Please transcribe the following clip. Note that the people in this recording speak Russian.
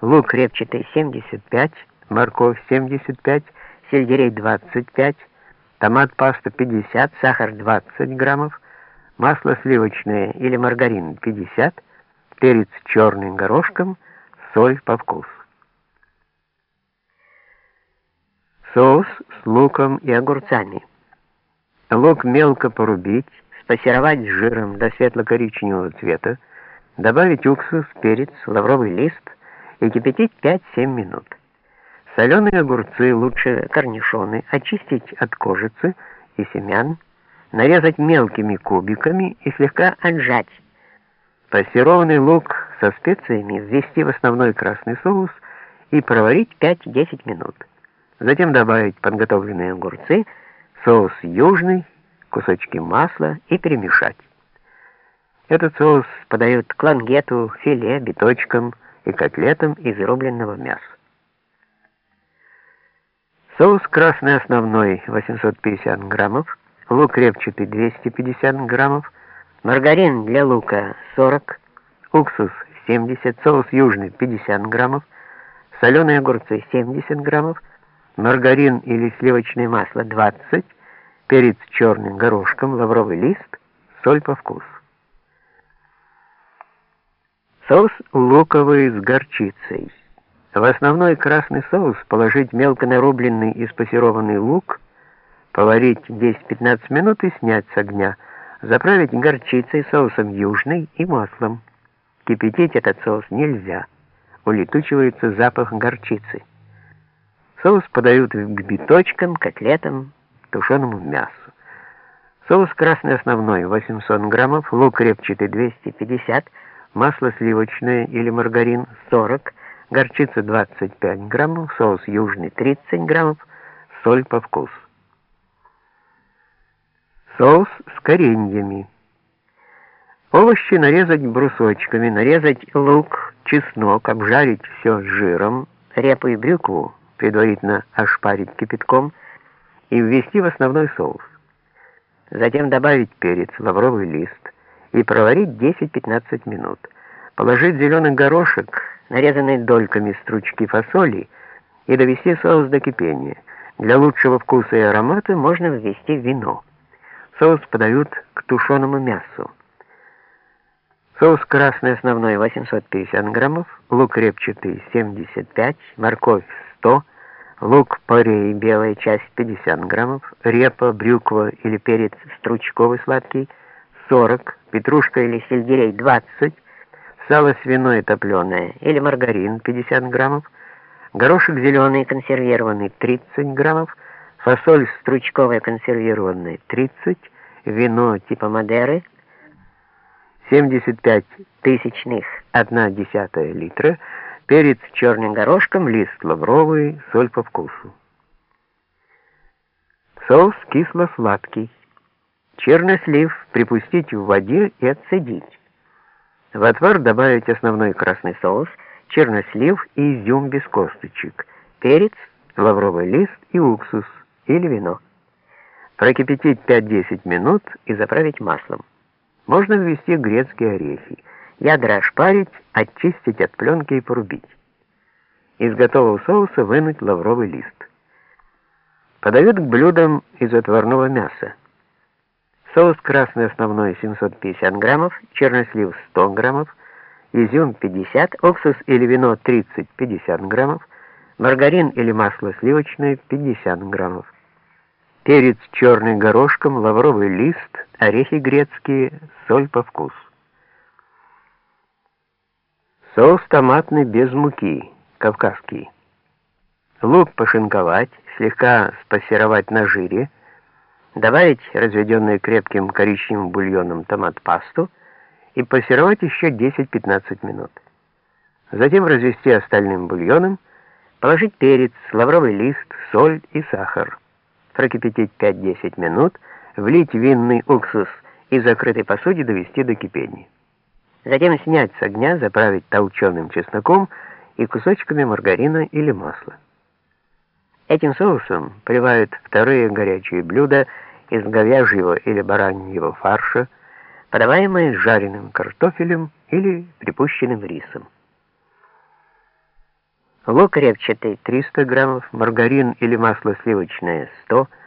лук репчатый 75, морковь 75, сельдерей 25, томат паста 50, сахар 20 граммов, масло сливочное или маргарин 50, перец черный горошком, соль по вкусу. Соус с луком и огурцами. Лук мелко порубить, спассеровать с жиром до светло-коричневого цвета, добавить уксус, перец, лавровый лист и кипятить 5-7 минут. Соленые огурцы, лучше корнишоны, очистить от кожицы и семян, нарезать мелкими кубиками и слегка отжать. Пассерованный лук со специями ввести в основной красный соус и проварить 5-10 минут. Затем добавить подготовленные огурцы, соус южный, кусочки масла и перемешать. Этот соус подают к лангету, филе, биточкам и котлетам из рубленного мяса. Соус красный основной 850 граммов, лук репчатый 250 граммов, маргарин для лука 40, уксус 70, соус южный 50 граммов, соленые огурцы 70 граммов, маргарин или сливочное масло 20, перец черным горошком, лавровый лист, соль по вкусу. Соус луковый с горчицей. В основной красный соус положить мелко нарубленный и спассерованный лук, поварить 10-15 минут и снять с огня, заправить горчицей, соусом южный и маслом. Кипятить этот соус нельзя, улетучивается запах горчицы. Соус подают к биточкам, котлетам, тушеному мясу. Соус красный основной 800 граммов, лук репчатый 250, масло сливочное или маргарин 40, горчица 25 граммов, соус южный 30 граммов, соль по вкусу. Соус с кореньями. Овощи нарезать брусочками, нарезать лук, чеснок, обжарить все с жиром, репу и брюкву предварительно ошпарить кипятком и ввести в основной соус. Затем добавить перец, лавровый лист и проварить 10-15 минут. Положить зеленый горошек, нарезанный дольками стручки фасоли, и довести соус до кипения. Для лучшего вкуса и аромата можно ввести вино. Соус подают к тушеному мясу. Соус красный основной 850 граммов, лук репчатый 75, морковь 100, лук порей белая часть 50 граммов, репа, брюква или перец стручковый сладкий 40, петрушка или сельдерей 20, сало свиное топленое или маргарин 50 граммов, горошек зеленый консервированный 30 граммов, фасоль стручковая консервированная 30, вино типа Мадеры 75 тысячных 1 десятая литра, перец черным горошком, лист лавровый, соль по вкусу. Соус кисло-сладкий. Чернослив припустить в воде и отцедить. В отвар добавить основной красный соус, чернослив и изюм без косточек, перец, лавровый лист и уксус или вино. Прокипятить 5-10 минут и заправить маслом. Можно ввести грецкие орехи. Ядра ошпарить, очистить от пленки и порубить. Из готового соуса вынуть лавровый лист. Подают к блюдам из отварного мяса. Соус красный основной 750 граммов, чернослив 100 граммов, изюм 50, уксус или вино 30-50 граммов, маргарин или масло сливочное 50 граммов, перец черный горошком, лавровый лист, орехи грецкие, соль по вкусу. Соус томатный без муки, кавказский. Лук пошинковать, слегка спассеровать на жире, добавить разведенную крепким коричневым бульоном томат-пасту и пассеровать еще 10-15 минут. Затем развести остальным бульоном, положить перец, лавровый лист, соль и сахар. Прокипятить 5-10 минут, влить винный уксус и в закрытой посуде довести до кипения. Затем снять с огня, заправить толченым чесноком и кусочками маргарина или масла. Этим соусом поливают вторые горячие блюда из говяжьего или бараньего фарша, подаваемые с жареным картофелем или припущенным рисом. лук репчатый 300 граммов, маргарин или масло сливочное 100 граммов,